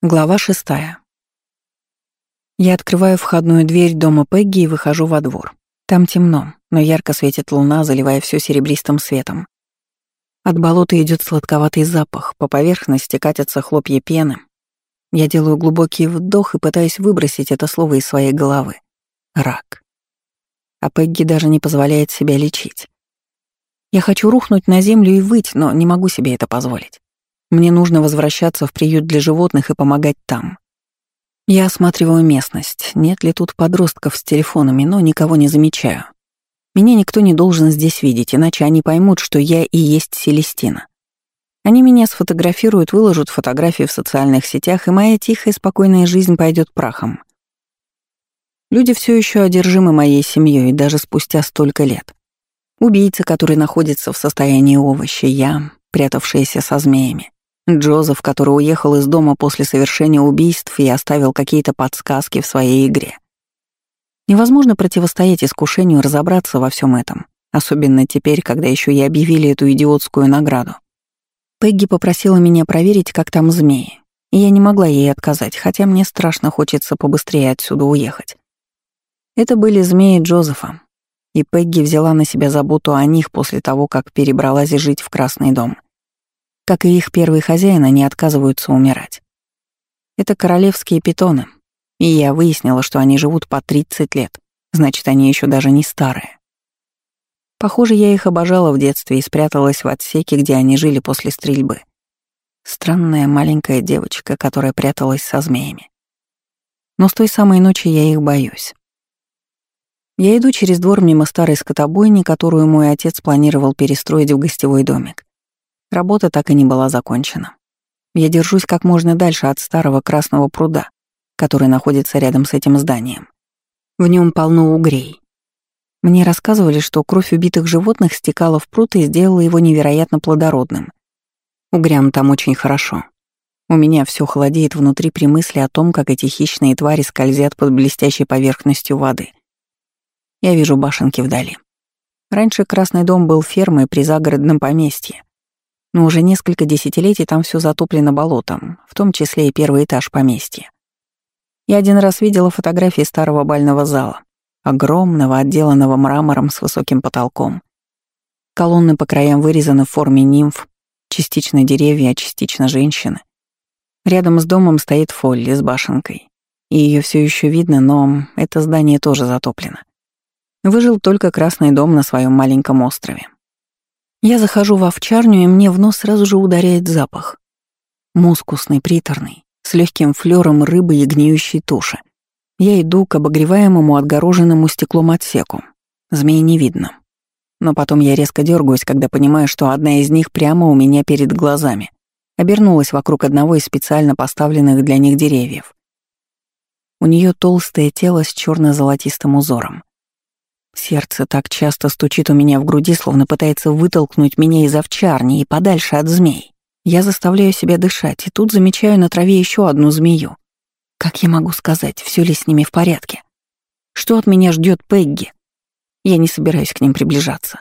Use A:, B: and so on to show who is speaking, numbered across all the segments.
A: Глава шестая. Я открываю входную дверь дома Пегги и выхожу во двор. Там темно, но ярко светит луна, заливая все серебристым светом. От болота идет сладковатый запах, по поверхности катятся хлопья пены. Я делаю глубокий вдох и пытаюсь выбросить это слово из своей головы. Рак. А Пегги даже не позволяет себя лечить. Я хочу рухнуть на землю и выть, но не могу себе это позволить. Мне нужно возвращаться в приют для животных и помогать там. Я осматриваю местность, нет ли тут подростков с телефонами, но никого не замечаю. Меня никто не должен здесь видеть, иначе они поймут, что я и есть Селестина. Они меня сфотографируют, выложат фотографии в социальных сетях, и моя тихая, спокойная жизнь пойдет прахом. Люди все еще одержимы моей семьей, даже спустя столько лет. Убийца, который находится в состоянии овоща, я, прятавшаяся со змеями. Джозеф, который уехал из дома после совершения убийств и оставил какие-то подсказки в своей игре. Невозможно противостоять искушению разобраться во всем этом, особенно теперь, когда еще и объявили эту идиотскую награду. Пегги попросила меня проверить, как там змеи, и я не могла ей отказать, хотя мне страшно хочется побыстрее отсюда уехать. Это были змеи Джозефа, и Пегги взяла на себя заботу о них после того, как перебралась жить в Красный дом — как и их первый хозяин, они отказываются умирать. Это королевские питоны, и я выяснила, что они живут по 30 лет, значит, они еще даже не старые. Похоже, я их обожала в детстве и спряталась в отсеке, где они жили после стрельбы. Странная маленькая девочка, которая пряталась со змеями. Но с той самой ночи я их боюсь. Я иду через двор мимо старой скотобойни, которую мой отец планировал перестроить в гостевой домик. Работа так и не была закончена. Я держусь как можно дальше от старого красного пруда, который находится рядом с этим зданием. В нем полно угрей. Мне рассказывали, что кровь убитых животных стекала в пруд и сделала его невероятно плодородным. Угрям там очень хорошо. У меня все холодеет внутри при мысли о том, как эти хищные твари скользят под блестящей поверхностью воды. Я вижу башенки вдали. Раньше Красный дом был фермой при загородном поместье, но уже несколько десятилетий там все затоплено болотом, в том числе и первый этаж поместья. Я один раз видела фотографии старого бального зала, огромного, отделанного мрамором с высоким потолком. Колонны по краям вырезаны в форме нимф, частично деревья, частично женщины. Рядом с домом стоит Фолли с башенкой. И ее все еще видно, но это здание тоже затоплено. Выжил только Красный дом на своем маленьком острове. Я захожу в овчарню, и мне в нос сразу же ударяет запах. Мускусный, приторный, с легким флером рыбы и гниющей туши. Я иду к обогреваемому отгороженному стеклом отсеку. Змеи не видно. Но потом я резко дергаюсь, когда понимаю, что одна из них прямо у меня перед глазами. Обернулась вокруг одного из специально поставленных для них деревьев. У нее толстое тело с черно золотистым узором. Сердце так часто стучит у меня в груди, словно пытается вытолкнуть меня из овчарни и подальше от змей. Я заставляю себя дышать, и тут замечаю на траве еще одну змею. Как я могу сказать, все ли с ними в порядке? Что от меня ждет Пегги? Я не собираюсь к ним приближаться.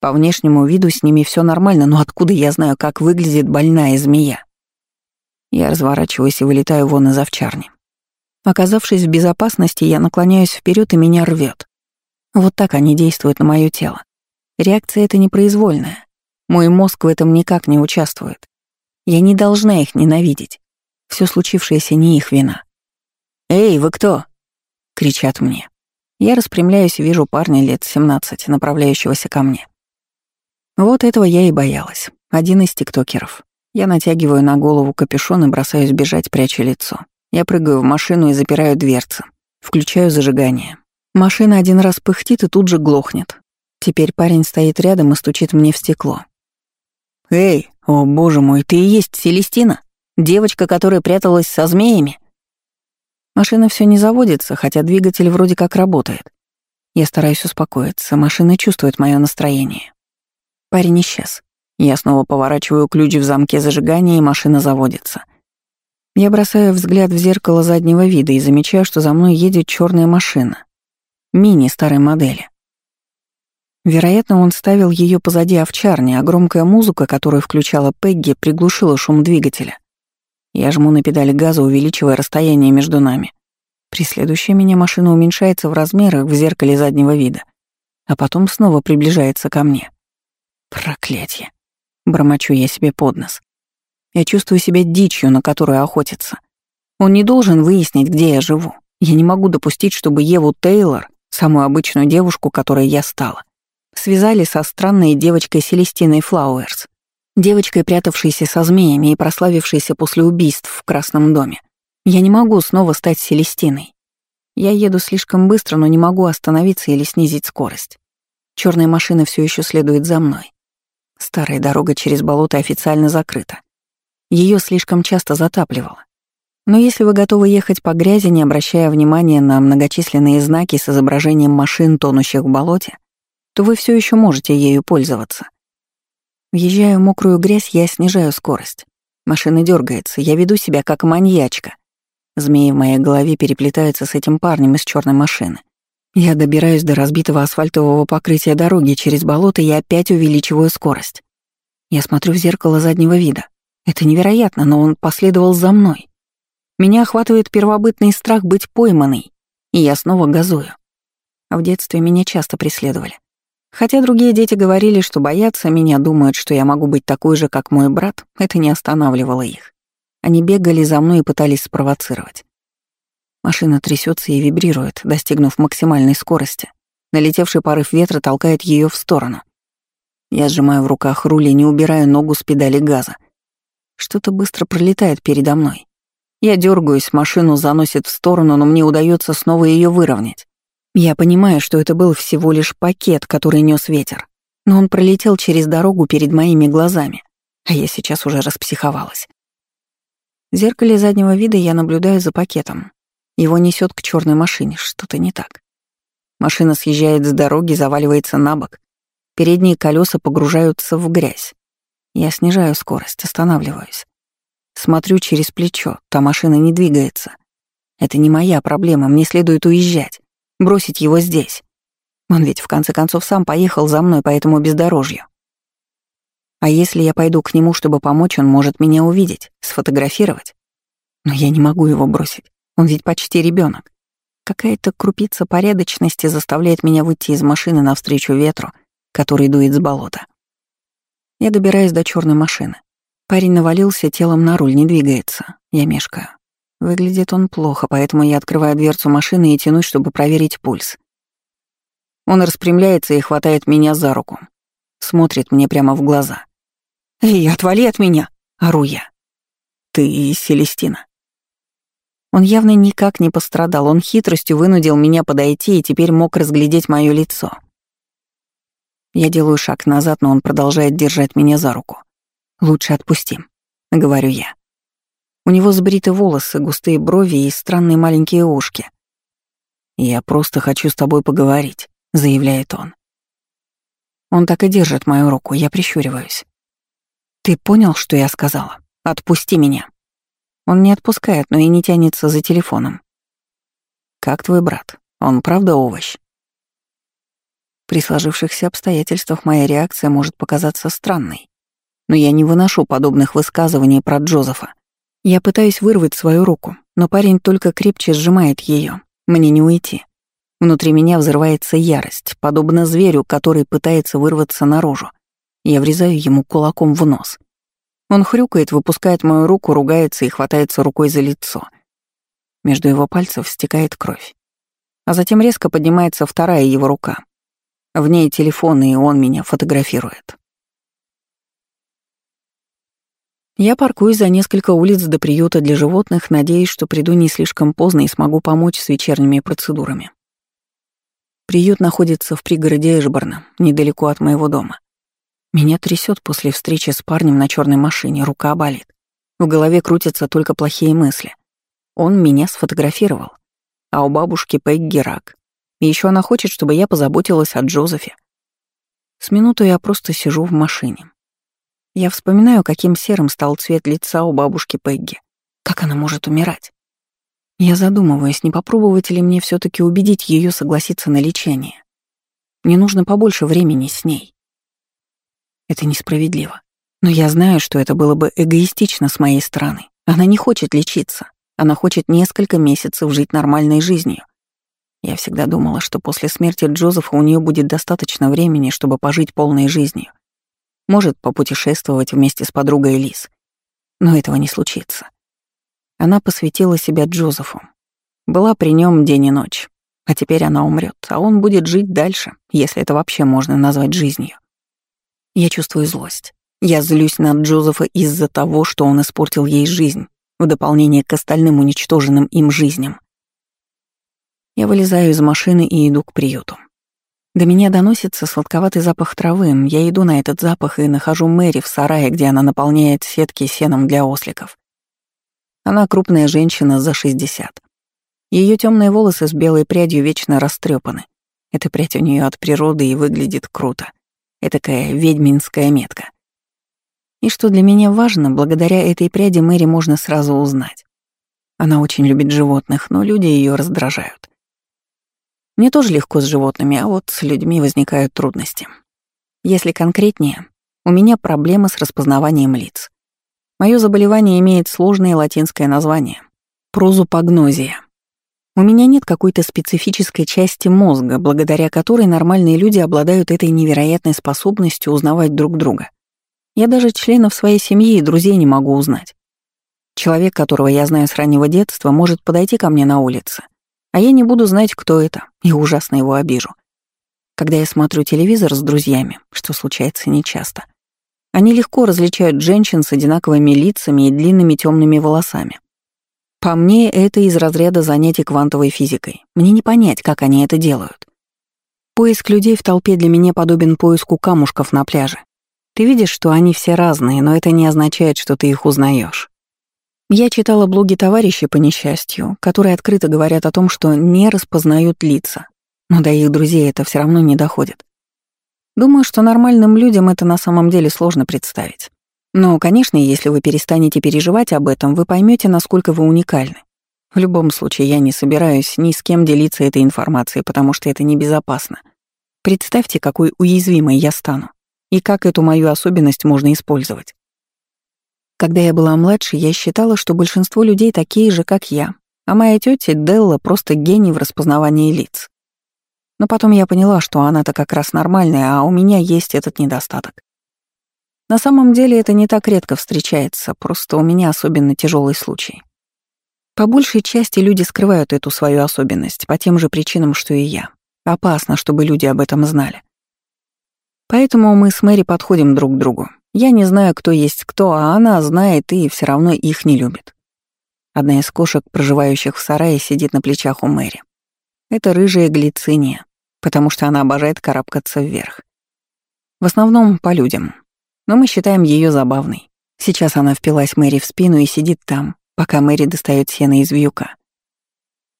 A: По внешнему виду с ними все нормально, но откуда я знаю, как выглядит больная змея? Я разворачиваюсь и вылетаю вон из овчарни. Оказавшись в безопасности, я наклоняюсь вперед и меня рвет. Вот так они действуют на мое тело. Реакция эта непроизвольная. Мой мозг в этом никак не участвует. Я не должна их ненавидеть. Все случившееся не их вина. «Эй, вы кто?» — кричат мне. Я распрямляюсь и вижу парня лет 17, направляющегося ко мне. Вот этого я и боялась. Один из тиктокеров. Я натягиваю на голову капюшон и бросаюсь бежать, пряча лицо. Я прыгаю в машину и запираю дверцы. Включаю зажигание. Машина один раз пыхтит и тут же глохнет. Теперь парень стоит рядом и стучит мне в стекло. «Эй, о боже мой, ты и есть Селестина? Девочка, которая пряталась со змеями?» Машина все не заводится, хотя двигатель вроде как работает. Я стараюсь успокоиться, машина чувствует мое настроение. Парень исчез. Я снова поворачиваю ключ в замке зажигания, и машина заводится. Я бросаю взгляд в зеркало заднего вида и замечаю, что за мной едет черная машина. Мини старой модели. Вероятно, он ставил ее позади овчарни, а громкая музыка, которую включала Пегги, приглушила шум двигателя. Я жму на педаль газа, увеличивая расстояние между нами. Преследующая меня машина уменьшается в размерах в зеркале заднего вида, а потом снова приближается ко мне. Проклятье. Бормочу я себе под нос. Я чувствую себя дичью, на которую охотится. Он не должен выяснить, где я живу. Я не могу допустить, чтобы Еву Тейлор, самую обычную девушку, которой я стала, связали со странной девочкой Селестиной Флауэрс, девочкой, прятавшейся со змеями и прославившейся после убийств в Красном доме. Я не могу снова стать Селестиной. Я еду слишком быстро, но не могу остановиться или снизить скорость. Черная машина все еще следует за мной. Старая дорога через болото официально закрыта. Ее слишком часто затапливало. Но если вы готовы ехать по грязи, не обращая внимания на многочисленные знаки с изображением машин, тонущих в болоте, то вы все еще можете ею пользоваться. Въезжая в мокрую грязь, я снижаю скорость. Машина дергается, я веду себя как маньячка. Змеи в моей голове переплетаются с этим парнем из черной машины. Я добираюсь до разбитого асфальтового покрытия дороги через болото и опять увеличиваю скорость. Я смотрю в зеркало заднего вида. Это невероятно, но он последовал за мной. Меня охватывает первобытный страх быть пойманной, и я снова газую. В детстве меня часто преследовали. Хотя другие дети говорили, что боятся меня, думают, что я могу быть такой же, как мой брат, это не останавливало их. Они бегали за мной и пытались спровоцировать. Машина трясется и вибрирует, достигнув максимальной скорости. Налетевший порыв ветра толкает ее в сторону. Я сжимаю в руках руль и не убираю ногу с педали газа. Что-то быстро пролетает передо мной. Я дергаюсь, машину заносит в сторону, но мне удается снова ее выровнять. Я понимаю, что это был всего лишь пакет, который нес ветер, но он пролетел через дорогу перед моими глазами, а я сейчас уже распсиховалась. В зеркале заднего вида я наблюдаю за пакетом. Его несет к черной машине, что-то не так. Машина съезжает с дороги, заваливается на бок. Передние колеса погружаются в грязь. Я снижаю скорость, останавливаюсь. Смотрю через плечо, та машина не двигается. Это не моя проблема, мне следует уезжать, бросить его здесь. Он ведь в конце концов сам поехал за мной по этому бездорожью. А если я пойду к нему, чтобы помочь, он может меня увидеть, сфотографировать. Но я не могу его бросить. Он ведь почти ребенок. Какая-то крупица порядочности заставляет меня выйти из машины навстречу ветру, который дует с болота. Я добираюсь до черной машины. Парень навалился телом на руль, не двигается. Я мешкаю. Выглядит он плохо, поэтому я открываю дверцу машины и тянусь, чтобы проверить пульс. Он распрямляется и хватает меня за руку. Смотрит мне прямо в глаза. «Эй, отвали от меня!» — ору я. «Ты Селестина». Он явно никак не пострадал, он хитростью вынудил меня подойти и теперь мог разглядеть мое лицо. Я делаю шаг назад, но он продолжает держать меня за руку. «Лучше отпустим», — говорю я. У него сбриты волосы, густые брови и странные маленькие ушки. «Я просто хочу с тобой поговорить», — заявляет он. Он так и держит мою руку, я прищуриваюсь. «Ты понял, что я сказала? Отпусти меня». Он не отпускает, но и не тянется за телефоном. «Как твой брат? Он правда овощ?» При сложившихся обстоятельствах моя реакция может показаться странной. Но я не выношу подобных высказываний про Джозефа. Я пытаюсь вырвать свою руку, но парень только крепче сжимает ее. Мне не уйти. Внутри меня взрывается ярость, подобно зверю, который пытается вырваться наружу. Я врезаю ему кулаком в нос. Он хрюкает, выпускает мою руку, ругается и хватается рукой за лицо. Между его пальцев стекает кровь. А затем резко поднимается вторая его рука. В ней телефон, и он меня фотографирует. Я паркуюсь за несколько улиц до приюта для животных, надеясь, что приду не слишком поздно и смогу помочь с вечерними процедурами. Приют находится в пригороде Эшборна, недалеко от моего дома. Меня трясет после встречи с парнем на черной машине, рука болит. В голове крутятся только плохие мысли. Он меня сфотографировал. А у бабушки Пегги рак. Еще она хочет, чтобы я позаботилась о Джозефе. С минуту я просто сижу в машине. Я вспоминаю, каким серым стал цвет лица у бабушки Пегги. Как она может умирать? Я задумываюсь, не попробовать ли мне все таки убедить ее согласиться на лечение. Мне нужно побольше времени с ней. Это несправедливо. Но я знаю, что это было бы эгоистично с моей стороны Она не хочет лечиться. Она хочет несколько месяцев жить нормальной жизнью. Я всегда думала, что после смерти Джозефа у нее будет достаточно времени, чтобы пожить полной жизнью. Может попутешествовать вместе с подругой Лиз. Но этого не случится. Она посвятила себя Джозефу. Была при нем день и ночь. А теперь она умрет, а он будет жить дальше, если это вообще можно назвать жизнью. Я чувствую злость. Я злюсь на Джозефа из-за того, что он испортил ей жизнь, в дополнение к остальным уничтоженным им жизням. Я вылезаю из машины и иду к приюту. До меня доносится сладковатый запах травы. Я иду на этот запах и нахожу Мэри в сарае, где она наполняет сетки сеном для осликов. Она крупная женщина за 60. Ее темные волосы с белой прядью вечно растрепаны. Эта прядь у нее от природы и выглядит круто. Этакая ведьминская метка. И что для меня важно, благодаря этой пряди Мэри можно сразу узнать. Она очень любит животных, но люди ее раздражают. Мне тоже легко с животными, а вот с людьми возникают трудности. Если конкретнее, у меня проблемы с распознаванием лиц. Мое заболевание имеет сложное латинское название — прозупагнозия. У меня нет какой-то специфической части мозга, благодаря которой нормальные люди обладают этой невероятной способностью узнавать друг друга. Я даже членов своей семьи и друзей не могу узнать. Человек, которого я знаю с раннего детства, может подойти ко мне на улице, а я не буду знать, кто это, и ужасно его обижу. Когда я смотрю телевизор с друзьями, что случается нечасто, они легко различают женщин с одинаковыми лицами и длинными темными волосами. По мне, это из разряда занятий квантовой физикой. Мне не понять, как они это делают. Поиск людей в толпе для меня подобен поиску камушков на пляже. Ты видишь, что они все разные, но это не означает, что ты их узнаешь. Я читала блоги товарищей по несчастью, которые открыто говорят о том, что не распознают лица, но до их друзей это все равно не доходит. Думаю, что нормальным людям это на самом деле сложно представить. Но, конечно, если вы перестанете переживать об этом, вы поймете, насколько вы уникальны. В любом случае, я не собираюсь ни с кем делиться этой информацией, потому что это небезопасно. Представьте, какой уязвимой я стану, и как эту мою особенность можно использовать. Когда я была младше, я считала, что большинство людей такие же, как я, а моя тетя Делла просто гений в распознавании лиц. Но потом я поняла, что она-то как раз нормальная, а у меня есть этот недостаток. На самом деле это не так редко встречается, просто у меня особенно тяжелый случай. По большей части люди скрывают эту свою особенность по тем же причинам, что и я. Опасно, чтобы люди об этом знали. Поэтому мы с Мэри подходим друг к другу. Я не знаю, кто есть кто, а она знает и все равно их не любит. Одна из кошек, проживающих в сарае, сидит на плечах у Мэри. Это рыжая глициния, потому что она обожает карабкаться вверх. В основном по людям. Но мы считаем ее забавной. Сейчас она впилась Мэри в спину и сидит там, пока Мэри достает сено из вьюка.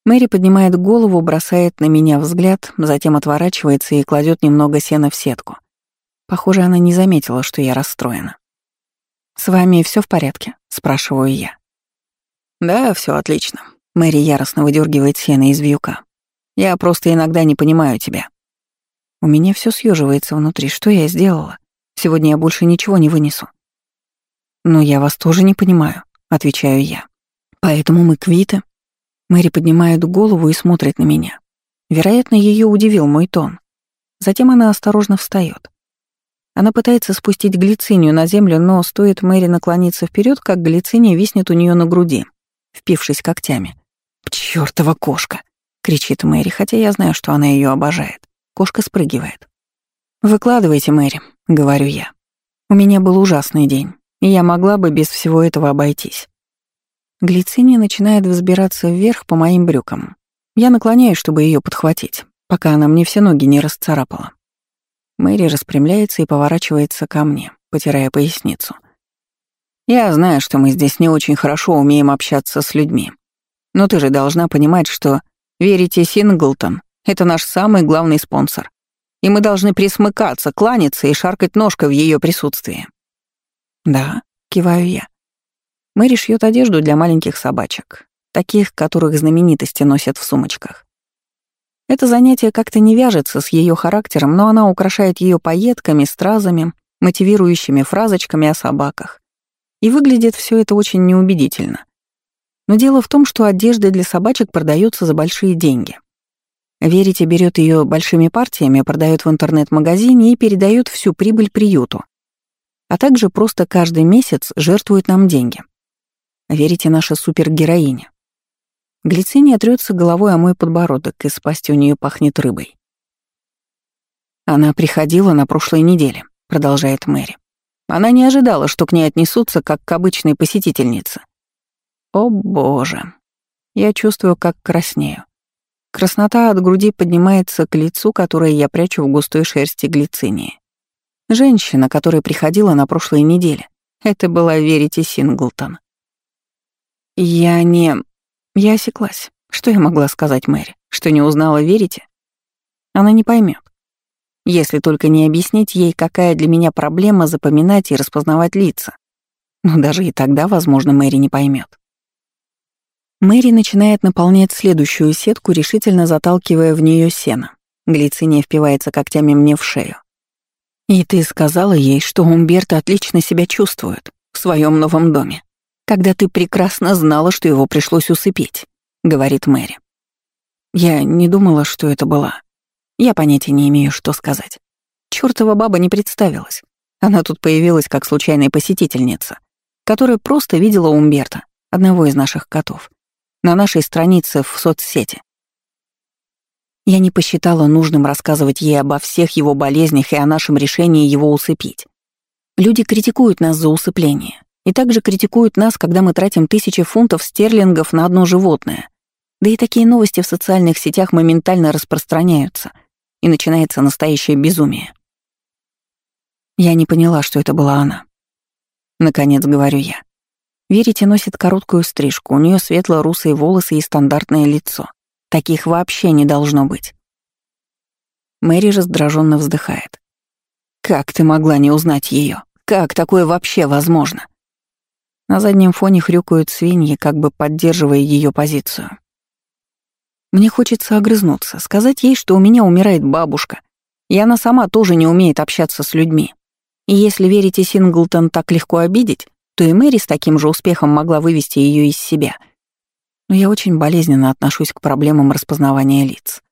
A: Мэри поднимает голову, бросает на меня взгляд, затем отворачивается и кладет немного сена в сетку. Похоже, она не заметила, что я расстроена. «С вами все в порядке?» — спрашиваю я. «Да, все отлично». Мэри яростно выдергивает сено из вьюка. «Я просто иногда не понимаю тебя». У меня все съеживается внутри. Что я сделала? Сегодня я больше ничего не вынесу. «Но я вас тоже не понимаю», — отвечаю я. «Поэтому мы квиты». Мэри поднимает голову и смотрит на меня. Вероятно, ее удивил мой тон. Затем она осторожно встает. Она пытается спустить глицинию на землю, но стоит Мэри наклониться вперед, как глициния виснет у нее на груди, впившись когтями. «Чёртова кошка!» — кричит Мэри, хотя я знаю, что она ее обожает. Кошка спрыгивает. «Выкладывайте, Мэри», — говорю я. «У меня был ужасный день, и я могла бы без всего этого обойтись». Глициния начинает взбираться вверх по моим брюкам. Я наклоняюсь, чтобы ее подхватить, пока она мне все ноги не расцарапала. Мэри распрямляется и поворачивается ко мне, потирая поясницу. «Я знаю, что мы здесь не очень хорошо умеем общаться с людьми. Но ты же должна понимать, что верите Синглтон — это наш самый главный спонсор. И мы должны присмыкаться, кланяться и шаркать ножкой в ее присутствии». «Да», — киваю я. Мэри шьет одежду для маленьких собачек, таких, которых знаменитости носят в сумочках. Это занятие как-то не вяжется с ее характером, но она украшает ее пайетками, стразами, мотивирующими фразочками о собаках и выглядит все это очень неубедительно. Но дело в том, что одежда для собачек продается за большие деньги. Верите берет ее большими партиями, продает в интернет-магазине и передает всю прибыль приюту. А также просто каждый месяц жертвует нам деньги. Верите наша супергероиня. Глициния трется головой о мой подбородок, и с у нее пахнет рыбой. Она приходила на прошлой неделе, продолжает Мэри. Она не ожидала, что к ней отнесутся, как к обычной посетительнице. О боже. Я чувствую, как краснею. Краснота от груди поднимается к лицу, которое я прячу в густой шерсти глицинии. Женщина, которая приходила на прошлой неделе. Это была Верити Синглтон. Я не... Я осеклась. Что я могла сказать Мэри? Что не узнала Верите? Она не поймет. Если только не объяснить ей, какая для меня проблема запоминать и распознавать лица. Но даже и тогда, возможно, Мэри не поймет. Мэри начинает наполнять следующую сетку, решительно заталкивая в нее сено. Глициния впивается когтями мне в шею. «И ты сказала ей, что Умберто отлично себя чувствует в своем новом доме, когда ты прекрасно знала, что его пришлось усыпить», — говорит Мэри. Я не думала, что это была. Я понятия не имею, что сказать. Чёртова баба не представилась. Она тут появилась как случайная посетительница, которая просто видела Умберта, одного из наших котов, на нашей странице в соцсети. Я не посчитала нужным рассказывать ей обо всех его болезнях и о нашем решении его усыпить. Люди критикуют нас за усыпление, и также критикуют нас, когда мы тратим тысячи фунтов стерлингов на одно животное. Да и такие новости в социальных сетях моментально распространяются — и начинается настоящее безумие. Я не поняла, что это была она. Наконец, говорю я. Верите носит короткую стрижку, у нее светло-русые волосы и стандартное лицо. Таких вообще не должно быть. Мэри раздраженно вздыхает. «Как ты могла не узнать ее? Как такое вообще возможно?» На заднем фоне хрюкают свиньи, как бы поддерживая ее позицию. Мне хочется огрызнуться, сказать ей, что у меня умирает бабушка, и она сама тоже не умеет общаться с людьми. И если верите Синглтон так легко обидеть, то и Мэри с таким же успехом могла вывести ее из себя. Но я очень болезненно отношусь к проблемам распознавания лиц.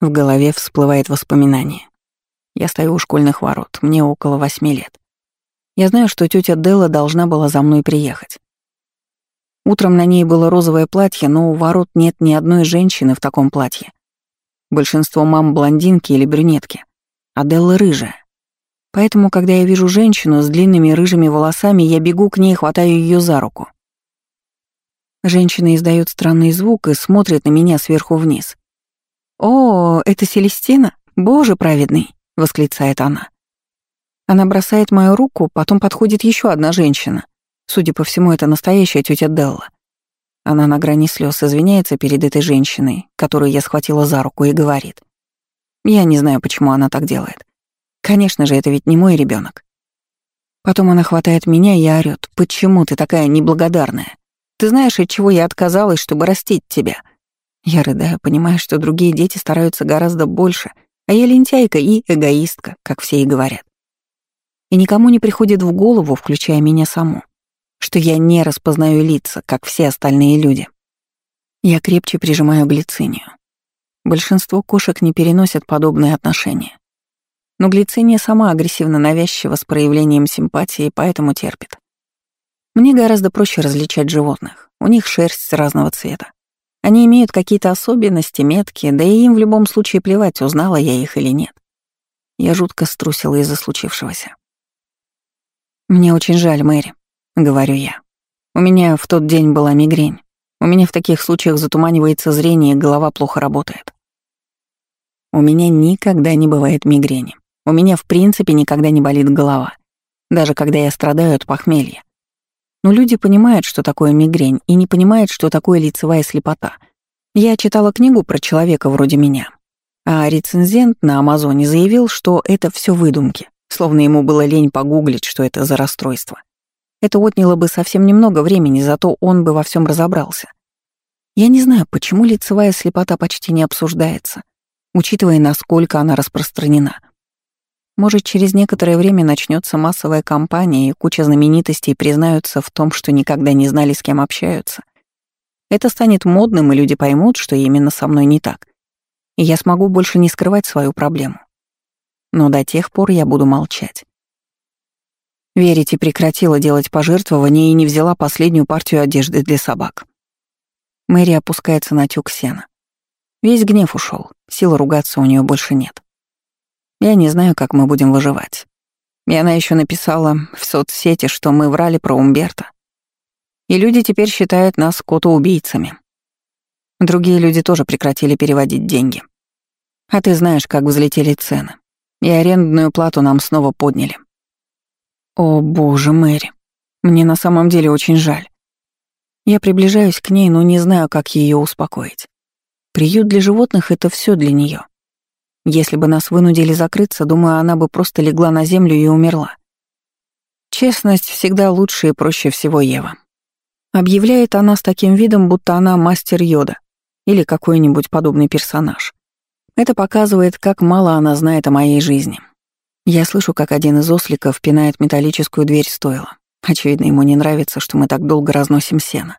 A: В голове всплывает воспоминание. Я стою у школьных ворот, мне около восьми лет. Я знаю, что тетя Делла должна была за мной приехать. Утром на ней было розовое платье, но у ворот нет ни одной женщины в таком платье. Большинство мам блондинки или брюнетки, а Делла рыжая. Поэтому, когда я вижу женщину с длинными рыжими волосами, я бегу к ней и хватаю ее за руку. Женщина издает странный звук и смотрит на меня сверху вниз. «О, это Селестина? Боже праведный!» — восклицает она. Она бросает мою руку, потом подходит еще одна женщина. Судя по всему, это настоящая тетя Делла. Она на грани слез извиняется перед этой женщиной, которую я схватила за руку, и говорит. Я не знаю, почему она так делает. Конечно же, это ведь не мой ребенок. Потом она хватает меня и орёт. «Почему ты такая неблагодарная? Ты знаешь, от чего я отказалась, чтобы растить тебя?» Я рыдаю, понимая, что другие дети стараются гораздо больше, а я лентяйка и эгоистка, как все и говорят. И никому не приходит в голову, включая меня саму, что я не распознаю лица, как все остальные люди. Я крепче прижимаю глицинию. Большинство кошек не переносят подобные отношения. Но глициния сама агрессивно навязчива с проявлением симпатии, поэтому терпит. Мне гораздо проще различать животных. У них шерсть разного цвета. Они имеют какие-то особенности, метки, да и им в любом случае плевать, узнала я их или нет. Я жутко струсила из-за случившегося. Мне очень жаль, Мэри. — говорю я. «У меня в тот день была мигрень. У меня в таких случаях затуманивается зрение, и голова плохо работает. У меня никогда не бывает мигрени. У меня в принципе никогда не болит голова, даже когда я страдаю от похмелья. Но люди понимают, что такое мигрень, и не понимают, что такое лицевая слепота. Я читала книгу про человека вроде меня, а рецензент на Амазоне заявил, что это все выдумки, словно ему было лень погуглить, что это за расстройство. Это отняло бы совсем немного времени, зато он бы во всем разобрался. Я не знаю, почему лицевая слепота почти не обсуждается, учитывая, насколько она распространена. Может, через некоторое время начнется массовая кампания, и куча знаменитостей признаются в том, что никогда не знали, с кем общаются. Это станет модным, и люди поймут, что именно со мной не так. И я смогу больше не скрывать свою проблему. Но до тех пор я буду молчать. Верите прекратила делать пожертвования и не взяла последнюю партию одежды для собак. Мэри опускается на тюк сена. Весь гнев ушел, сил ругаться у нее больше нет. Я не знаю, как мы будем выживать. И она еще написала в соцсети, что мы врали про Умберта. И люди теперь считают нас котоубийцами. Другие люди тоже прекратили переводить деньги. А ты знаешь, как взлетели цены. И арендную плату нам снова подняли. О, боже, Мэри. Мне на самом деле очень жаль. Я приближаюсь к ней, но не знаю, как ее успокоить. Приют для животных — это все для нее. Если бы нас вынудили закрыться, думаю, она бы просто легла на землю и умерла. Честность всегда лучше и проще всего Ева. Объявляет она с таким видом, будто она мастер Йода или какой-нибудь подобный персонаж. Это показывает, как мало она знает о моей жизни. Я слышу, как один из осликов пинает металлическую дверь стойла. Очевидно, ему не нравится, что мы так долго разносим сено.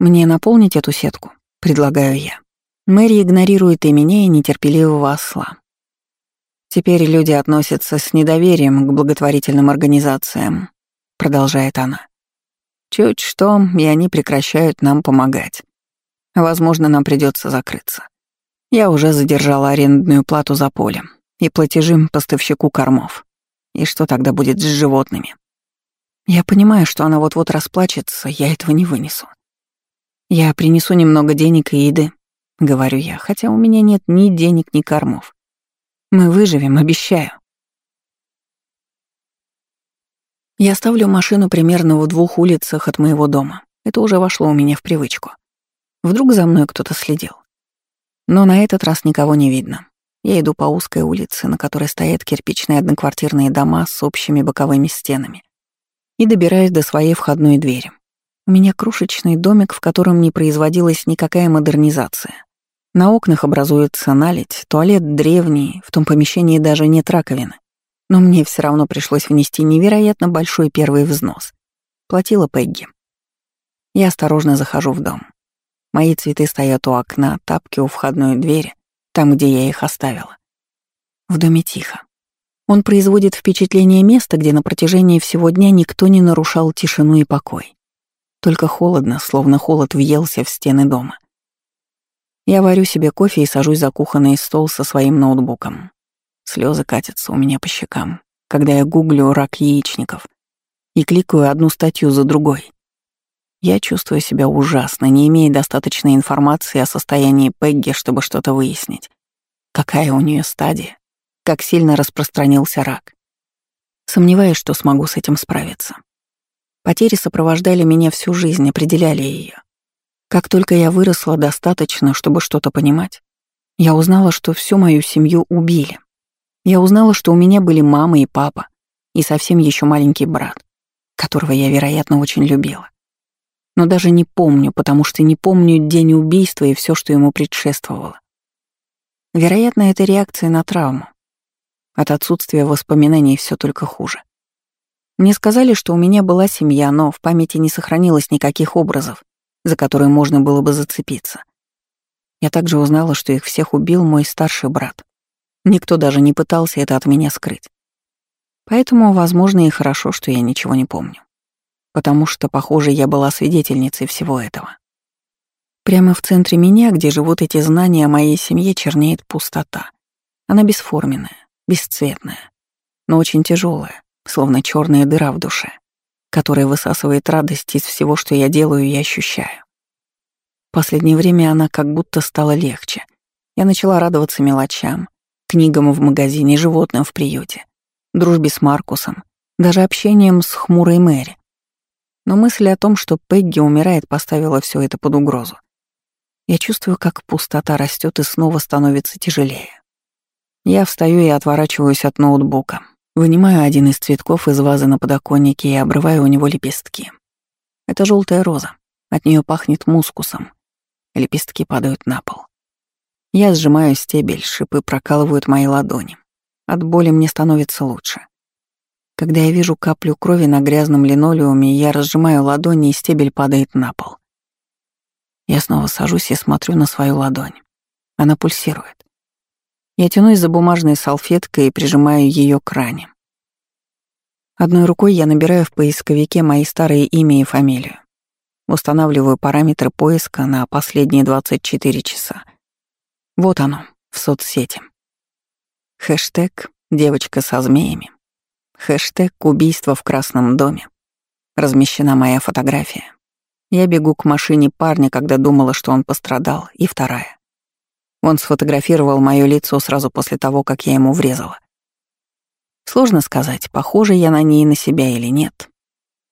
A: «Мне наполнить эту сетку?» — предлагаю я. Мэри игнорирует и меня, и нетерпеливого осла. «Теперь люди относятся с недоверием к благотворительным организациям», — продолжает она. «Чуть что, и они прекращают нам помогать. Возможно, нам придется закрыться. Я уже задержала арендную плату за поле и платежи поставщику кормов. И что тогда будет с животными? Я понимаю, что она вот-вот расплачется, я этого не вынесу. Я принесу немного денег и еды, — говорю я, хотя у меня нет ни денег, ни кормов. Мы выживем, обещаю. Я ставлю машину примерно в двух улицах от моего дома. Это уже вошло у меня в привычку. Вдруг за мной кто-то следил. Но на этот раз никого не видно. Я иду по узкой улице, на которой стоят кирпичные одноквартирные дома с общими боковыми стенами. И добираюсь до своей входной двери. У меня крошечный домик, в котором не производилась никакая модернизация. На окнах образуется наледь, туалет древний, в том помещении даже нет раковины. Но мне все равно пришлось внести невероятно большой первый взнос. Платила Пегги. Я осторожно захожу в дом. Мои цветы стоят у окна, тапки у входной двери, там, где я их оставила. В доме тихо. Он производит впечатление места, где на протяжении всего дня никто не нарушал тишину и покой. Только холодно, словно холод въелся в стены дома. Я варю себе кофе и сажусь за кухонный стол со своим ноутбуком. Слезы катятся у меня по щекам, когда я гуглю рак яичников и кликаю одну статью за другой. Я чувствую себя ужасно, не имея достаточной информации о состоянии Пегги, чтобы что-то выяснить. Какая у нее стадия? Как сильно распространился рак? Сомневаюсь, что смогу с этим справиться. Потери сопровождали меня всю жизнь, определяли ее. Как только я выросла достаточно, чтобы что-то понимать, я узнала, что всю мою семью убили. Я узнала, что у меня были мама и папа, и совсем еще маленький брат, которого я, вероятно, очень любила. Но даже не помню, потому что не помню день убийства и все, что ему предшествовало. Вероятно, это реакция на травму. От отсутствия воспоминаний все только хуже. Мне сказали, что у меня была семья, но в памяти не сохранилось никаких образов, за которые можно было бы зацепиться. Я также узнала, что их всех убил мой старший брат. Никто даже не пытался это от меня скрыть. Поэтому, возможно, и хорошо, что я ничего не помню. Потому что, похоже, я была свидетельницей всего этого. Прямо в центре меня, где живут эти знания о моей семье, чернеет пустота. Она бесформенная, бесцветная, но очень тяжелая, словно черная дыра в душе которая высасывает радость из всего, что я делаю и ощущаю. В последнее время она как будто стала легче. Я начала радоваться мелочам, книгам в магазине, животным в приюте, дружбе с Маркусом, даже общением с хмурой Мэри. Но мысль о том, что Пегги умирает, поставила все это под угрозу. Я чувствую, как пустота растет и снова становится тяжелее. Я встаю и отворачиваюсь от ноутбука. Вынимаю один из цветков из вазы на подоконнике и обрываю у него лепестки. Это желтая роза. От нее пахнет мускусом. Лепестки падают на пол. Я сжимаю стебель, шипы прокалывают мои ладони. От боли мне становится лучше. Когда я вижу каплю крови на грязном линолеуме, я разжимаю ладони, и стебель падает на пол. Я снова сажусь и смотрю на свою ладонь. Она пульсирует. Я тянусь за бумажной салфеткой и прижимаю ее к ране. Одной рукой я набираю в поисковике мои старые имя и фамилию. Устанавливаю параметры поиска на последние 24 часа. Вот оно, в соцсети. Хэштег «Девочка со змеями». Хэштег «Убийство в Красном доме». Размещена моя фотография. Я бегу к машине парня, когда думала, что он пострадал, и вторая. Он сфотографировал мое лицо сразу после того, как я ему врезала. Сложно сказать, похожа я на ней на себя или нет.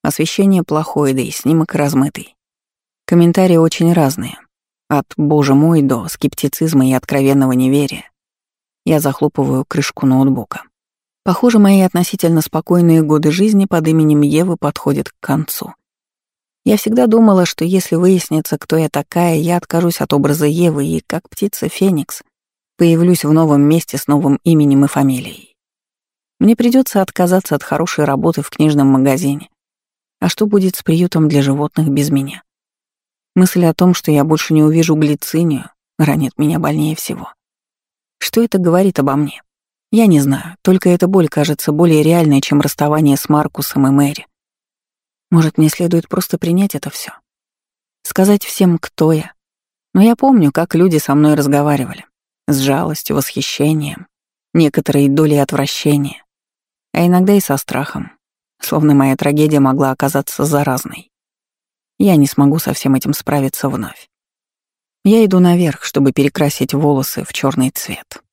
A: Освещение плохое, да и снимок размытый. Комментарии очень разные. От «боже мой» до скептицизма и откровенного неверия. Я захлопываю крышку ноутбука. Похоже, мои относительно спокойные годы жизни под именем Евы подходят к концу. Я всегда думала, что если выяснится, кто я такая, я откажусь от образа Евы и, как птица Феникс, появлюсь в новом месте с новым именем и фамилией. Мне придется отказаться от хорошей работы в книжном магазине. А что будет с приютом для животных без меня? Мысль о том, что я больше не увижу глицинию, ранит меня больнее всего. Что это говорит обо мне? Я не знаю, только эта боль кажется более реальной, чем расставание с Маркусом и Мэри. Может, мне следует просто принять это все, Сказать всем, кто я. Но я помню, как люди со мной разговаривали. С жалостью, восхищением, некоторой долей отвращения, а иногда и со страхом, словно моя трагедия могла оказаться заразной. Я не смогу со всем этим справиться вновь. Я иду наверх, чтобы перекрасить волосы в черный цвет.